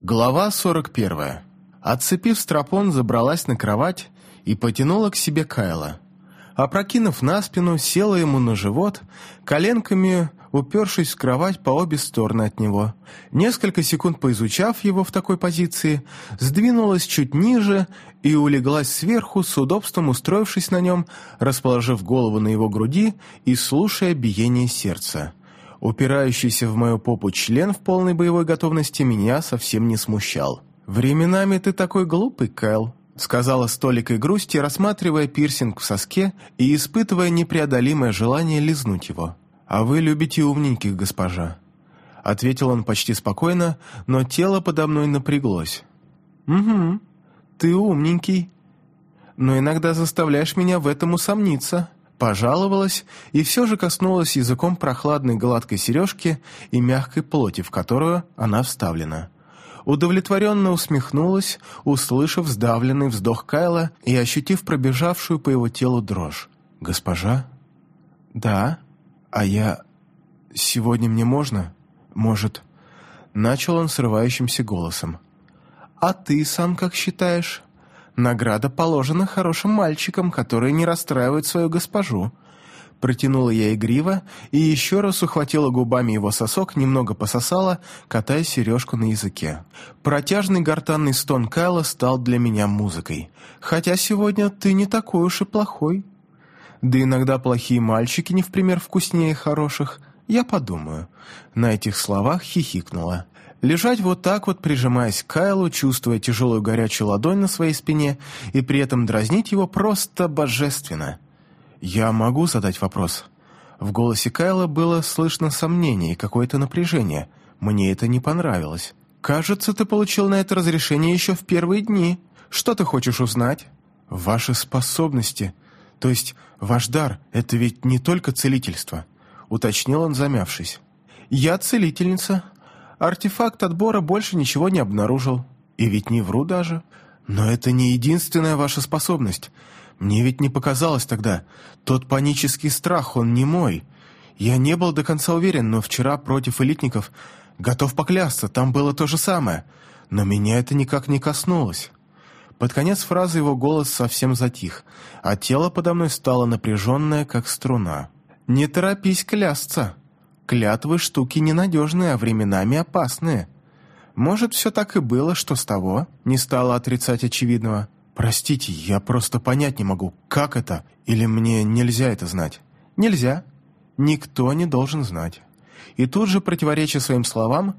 Глава 41. Отцепив стропон, забралась на кровать и потянула к себе Кайла. Опрокинув на спину, села ему на живот, коленками упершись в кровать по обе стороны от него. Несколько секунд поизучав его в такой позиции, сдвинулась чуть ниже и улеглась сверху, с удобством устроившись на нем, расположив голову на его груди и слушая биение сердца. Упирающийся в мою попу член в полной боевой готовности меня совсем не смущал. «Временами ты такой глупый, Кайл», — сказала с толикой грусти, рассматривая пирсинг в соске и испытывая непреодолимое желание лизнуть его. «А вы любите умненьких, госпожа», — ответил он почти спокойно, но тело подо мной напряглось. «Угу, ты умненький, но иногда заставляешь меня в этом усомниться». Пожаловалась и все же коснулась языком прохладной гладкой сережки и мягкой плоти, в которую она вставлена. Удовлетворенно усмехнулась, услышав сдавленный вздох Кайла и ощутив пробежавшую по его телу дрожь. «Госпожа?» «Да? А я... Сегодня мне можно? Может...» Начал он срывающимся голосом. «А ты сам как считаешь?» Награда положена хорошим мальчикам, которые не расстраивают свою госпожу». Протянула я игриво и еще раз ухватила губами его сосок, немного пососала, катая сережку на языке. Протяжный гортанный стон Кайла стал для меня музыкой. «Хотя сегодня ты не такой уж и плохой». Да иногда плохие мальчики не в пример вкуснее хороших. Я подумаю. На этих словах хихикнула. Лежать вот так вот, прижимаясь к Кайлу, чувствуя тяжелую горячую ладонь на своей спине и при этом дразнить его просто божественно. «Я могу задать вопрос?» В голосе Кайла было слышно сомнение и какое-то напряжение. Мне это не понравилось. «Кажется, ты получил на это разрешение еще в первые дни. Что ты хочешь узнать?» «Ваши способности. То есть ваш дар — это ведь не только целительство», — уточнил он, замявшись. «Я целительница», Артефакт отбора больше ничего не обнаружил. И ведь не вру даже. Но это не единственная ваша способность. Мне ведь не показалось тогда. Тот панический страх, он не мой. Я не был до конца уверен, но вчера против элитников, готов поклясться, там было то же самое. Но меня это никак не коснулось. Под конец фразы его голос совсем затих, а тело подо мной стало напряженное, как струна. «Не торопись клясться!» Клятвы штуки ненадежные, а временами опасные. Может, все так и было, что с того не стало отрицать очевидного. Простите, я просто понять не могу, как это, или мне нельзя это знать. Нельзя. Никто не должен знать. И тут же, противореча своим словам,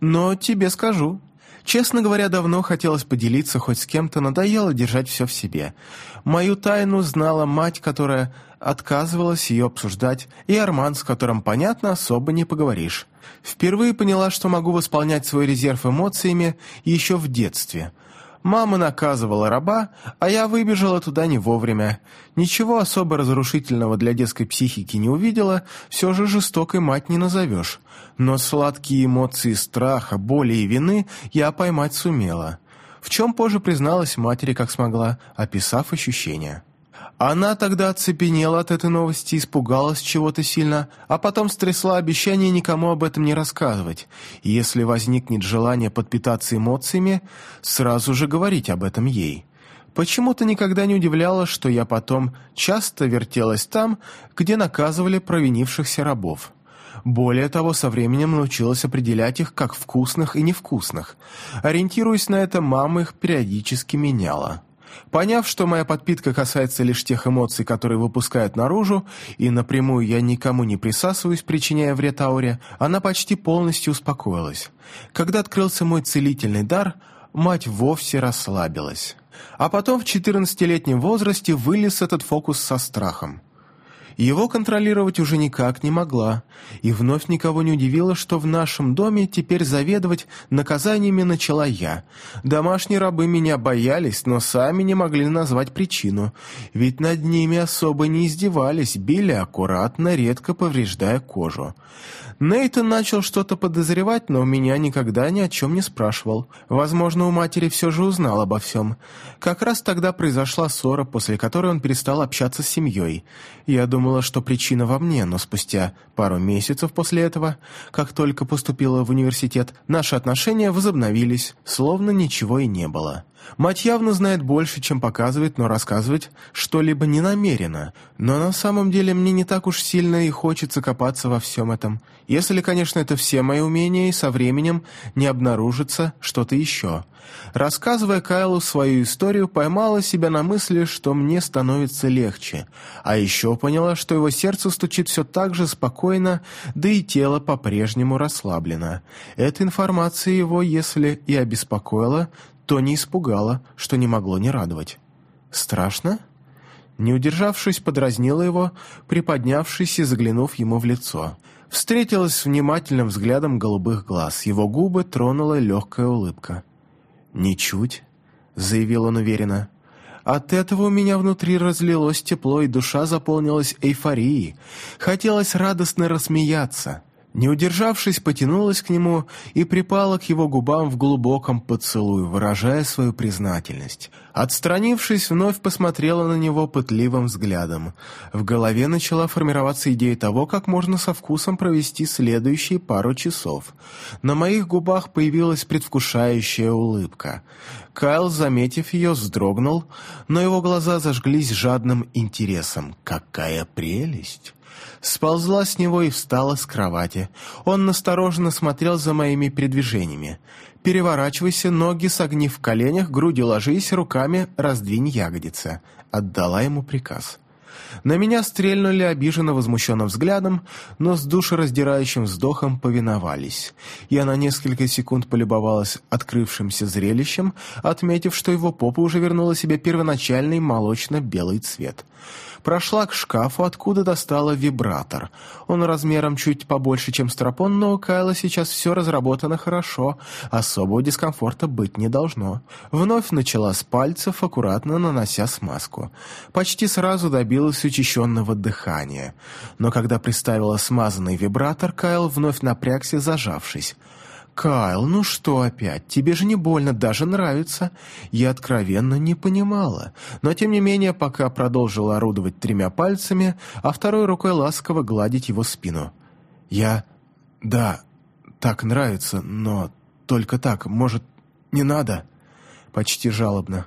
«Но тебе скажу, Честно говоря, давно хотелось поделиться хоть с кем-то, надоело держать все в себе. Мою тайну знала мать, которая отказывалась ее обсуждать, и Арман, с которым, понятно, особо не поговоришь. Впервые поняла, что могу восполнять свой резерв эмоциями еще в детстве – Мама наказывала раба, а я выбежала туда не вовремя. Ничего особо разрушительного для детской психики не увидела, все же жестокой мать не назовешь. Но сладкие эмоции страха, боли и вины я поймать сумела. В чем позже призналась матери, как смогла, описав ощущения. Она тогда оцепенела от этой новости, испугалась чего-то сильно, а потом стрясла обещание никому об этом не рассказывать. Если возникнет желание подпитаться эмоциями, сразу же говорить об этом ей. Почему-то никогда не удивляло, что я потом часто вертелась там, где наказывали провинившихся рабов. Более того, со временем научилась определять их как вкусных и невкусных. Ориентируясь на это, мама их периодически меняла. Поняв, что моя подпитка касается лишь тех эмоций, которые выпускают наружу, и напрямую я никому не присасываюсь, причиняя вред ауре, она почти полностью успокоилась. Когда открылся мой целительный дар, мать вовсе расслабилась. А потом в 14-летнем возрасте вылез этот фокус со страхом. Его контролировать уже никак не могла, и вновь никого не удивило, что в нашем доме теперь заведовать наказаниями начала я. Домашние рабы меня боялись, но сами не могли назвать причину, ведь над ними особо не издевались, били аккуратно, редко повреждая кожу. Нейтан начал что-то подозревать, но у меня никогда ни о чем не спрашивал. Возможно, у матери все же узнал обо всем. Как раз тогда произошла ссора, после которой он перестал общаться с семьей. Я думал, думала, что причина во мне, но спустя пару месяцев после этого, как только поступила в университет, наши отношения возобновились, словно ничего и не было. Мать явно знает больше, чем показывает, но рассказывать что-либо не намерена. Но на самом деле мне не так уж сильно и хочется копаться во всем этом. Если, конечно, это все мои умения, и со временем не обнаружится что-то еще. Рассказывая Кайлу свою историю, поймала себя на мысли, что мне становится легче. А еще поняла, что его сердце стучит все так же спокойно, да и тело по-прежнему расслаблено. Эта информация его, если и обеспокоила, то не испугало, что не могло не радовать. «Страшно?» Не удержавшись, подразнила его, приподнявшись и заглянув ему в лицо. Встретилась с внимательным взглядом голубых глаз. Его губы тронула легкая улыбка. «Ничуть», — заявил он уверенно. «От этого у меня внутри разлилось тепло, и душа заполнилась эйфорией. Хотелось радостно рассмеяться». Не удержавшись, потянулась к нему и припала к его губам в глубоком поцелуе, выражая свою признательность. Отстранившись, вновь посмотрела на него пытливым взглядом. В голове начала формироваться идея того, как можно со вкусом провести следующие пару часов. На моих губах появилась предвкушающая улыбка. Кайл, заметив ее, вздрогнул, но его глаза зажглись жадным интересом. «Какая прелесть!» Сползла с него и встала с кровати. Он настороженно смотрел за моими передвижениями. «Переворачивайся, ноги согни в коленях, груди ложись, руками раздвинь ягодицы». Отдала ему приказ. На меня стрельнули обиженно возмущенным взглядом, но с душераздирающим вздохом повиновались. Я на несколько секунд полюбовалась открывшимся зрелищем, отметив, что его попа уже вернула себе первоначальный молочно-белый цвет. Прошла к шкафу, откуда достала вибратор. Он размером чуть побольше, чем стропон, но у Кайла сейчас все разработано хорошо, особого дискомфорта быть не должно. Вновь начала с пальцев, аккуратно нанося смазку. Почти сразу добилась учащенного дыхания. Но когда приставила смазанный вибратор, Кайл вновь напрягся, зажавшись. «Кайл, ну что опять? Тебе же не больно, даже нравится». Я откровенно не понимала, но тем не менее пока продолжила орудовать тремя пальцами, а второй рукой ласково гладить его спину. «Я... да, так нравится, но только так, может, не надо?» Почти жалобно.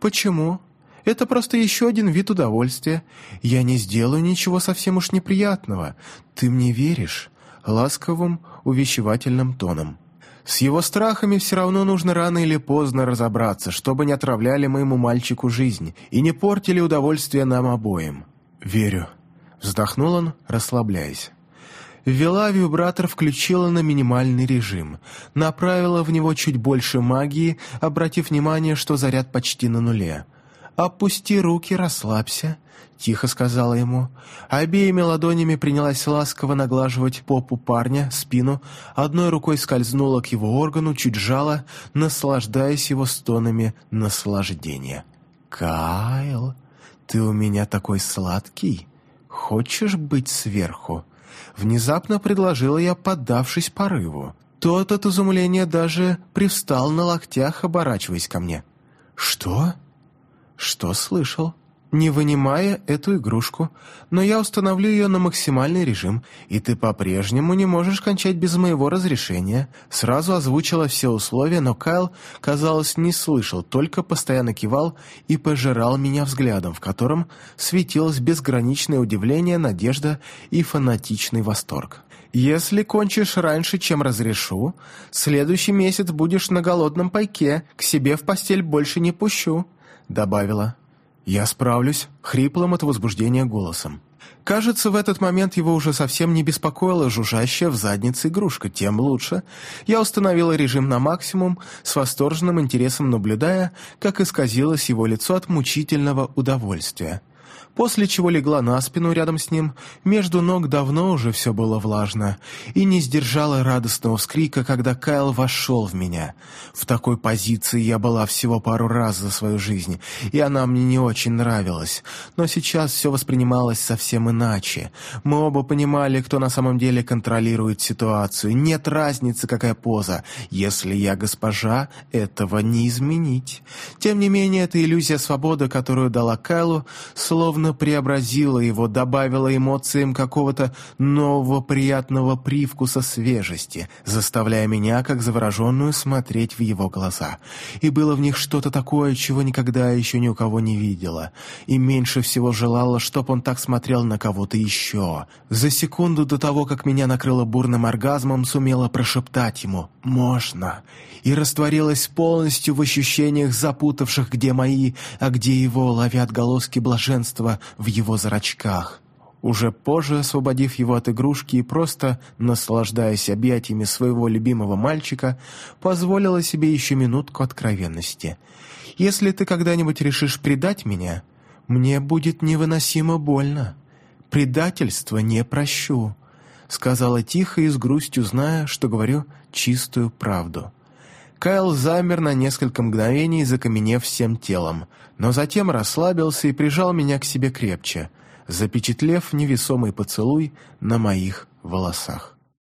«Почему?» Это просто еще один вид удовольствия. Я не сделаю ничего совсем уж неприятного. Ты мне веришь?» ласковым, увещевательным тоном. «С его страхами все равно нужно рано или поздно разобраться, чтобы не отравляли моему мальчику жизнь и не портили удовольствие нам обоим». «Верю», — вздохнул он, расслабляясь. Ввела вибратор, включила на минимальный режим, направила в него чуть больше магии, обратив внимание, что заряд почти на нуле. «Опусти руки, расслабься», — тихо сказала ему. Обеими ладонями принялась ласково наглаживать попу парня, спину, одной рукой скользнула к его органу, чуть жала, наслаждаясь его стонами наслаждения. «Кайл, ты у меня такой сладкий. Хочешь быть сверху?» Внезапно предложила я, поддавшись порыву. Тот от изумления даже привстал на локтях, оборачиваясь ко мне. «Что?» «Что слышал?» «Не вынимая эту игрушку, но я установлю ее на максимальный режим, и ты по-прежнему не можешь кончать без моего разрешения». Сразу озвучила все условия, но Кайл, казалось, не слышал, только постоянно кивал и пожирал меня взглядом, в котором светилось безграничное удивление, надежда и фанатичный восторг. «Если кончишь раньше, чем разрешу, следующий месяц будешь на голодном пайке, к себе в постель больше не пущу», добавила. «Я справлюсь», — хриплым от возбуждения голосом. Кажется, в этот момент его уже совсем не беспокоила жужжащая в заднице игрушка, тем лучше. Я установила режим на максимум, с восторженным интересом наблюдая, как исказилось его лицо от мучительного удовольствия после чего легла на спину рядом с ним, между ног давно уже все было влажно, и не сдержала радостного вскрика, когда Кайл вошел в меня. В такой позиции я была всего пару раз за свою жизнь, и она мне не очень нравилась, но сейчас все воспринималось совсем иначе. Мы оба понимали, кто на самом деле контролирует ситуацию, нет разницы, какая поза. Если я госпожа, этого не изменить. Тем не менее, эта иллюзия свободы, которую дала Кайлу, словно словно преобразила его, добавила эмоциям какого-то нового приятного привкуса свежести, заставляя меня, как завороженную, смотреть в его глаза. И было в них что-то такое, чего никогда еще ни у кого не видела. И меньше всего желала, чтоб он так смотрел на кого-то еще. За секунду до того, как меня накрыло бурным оргазмом, сумела прошептать ему «Можно!» и растворилась полностью в ощущениях запутавших, где мои, а где его, ловя отголоски блаженства в его зрачках. Уже позже, освободив его от игрушки и просто наслаждаясь объятиями своего любимого мальчика, позволила себе еще минутку откровенности. «Если ты когда-нибудь решишь предать меня, мне будет невыносимо больно. Предательство не прощу», — сказала тихо и с грустью, зная, что говорю чистую правду. Кайл замер на несколько мгновений, закаменев всем телом, но затем расслабился и прижал меня к себе крепче, запечатлев невесомый поцелуй на моих волосах.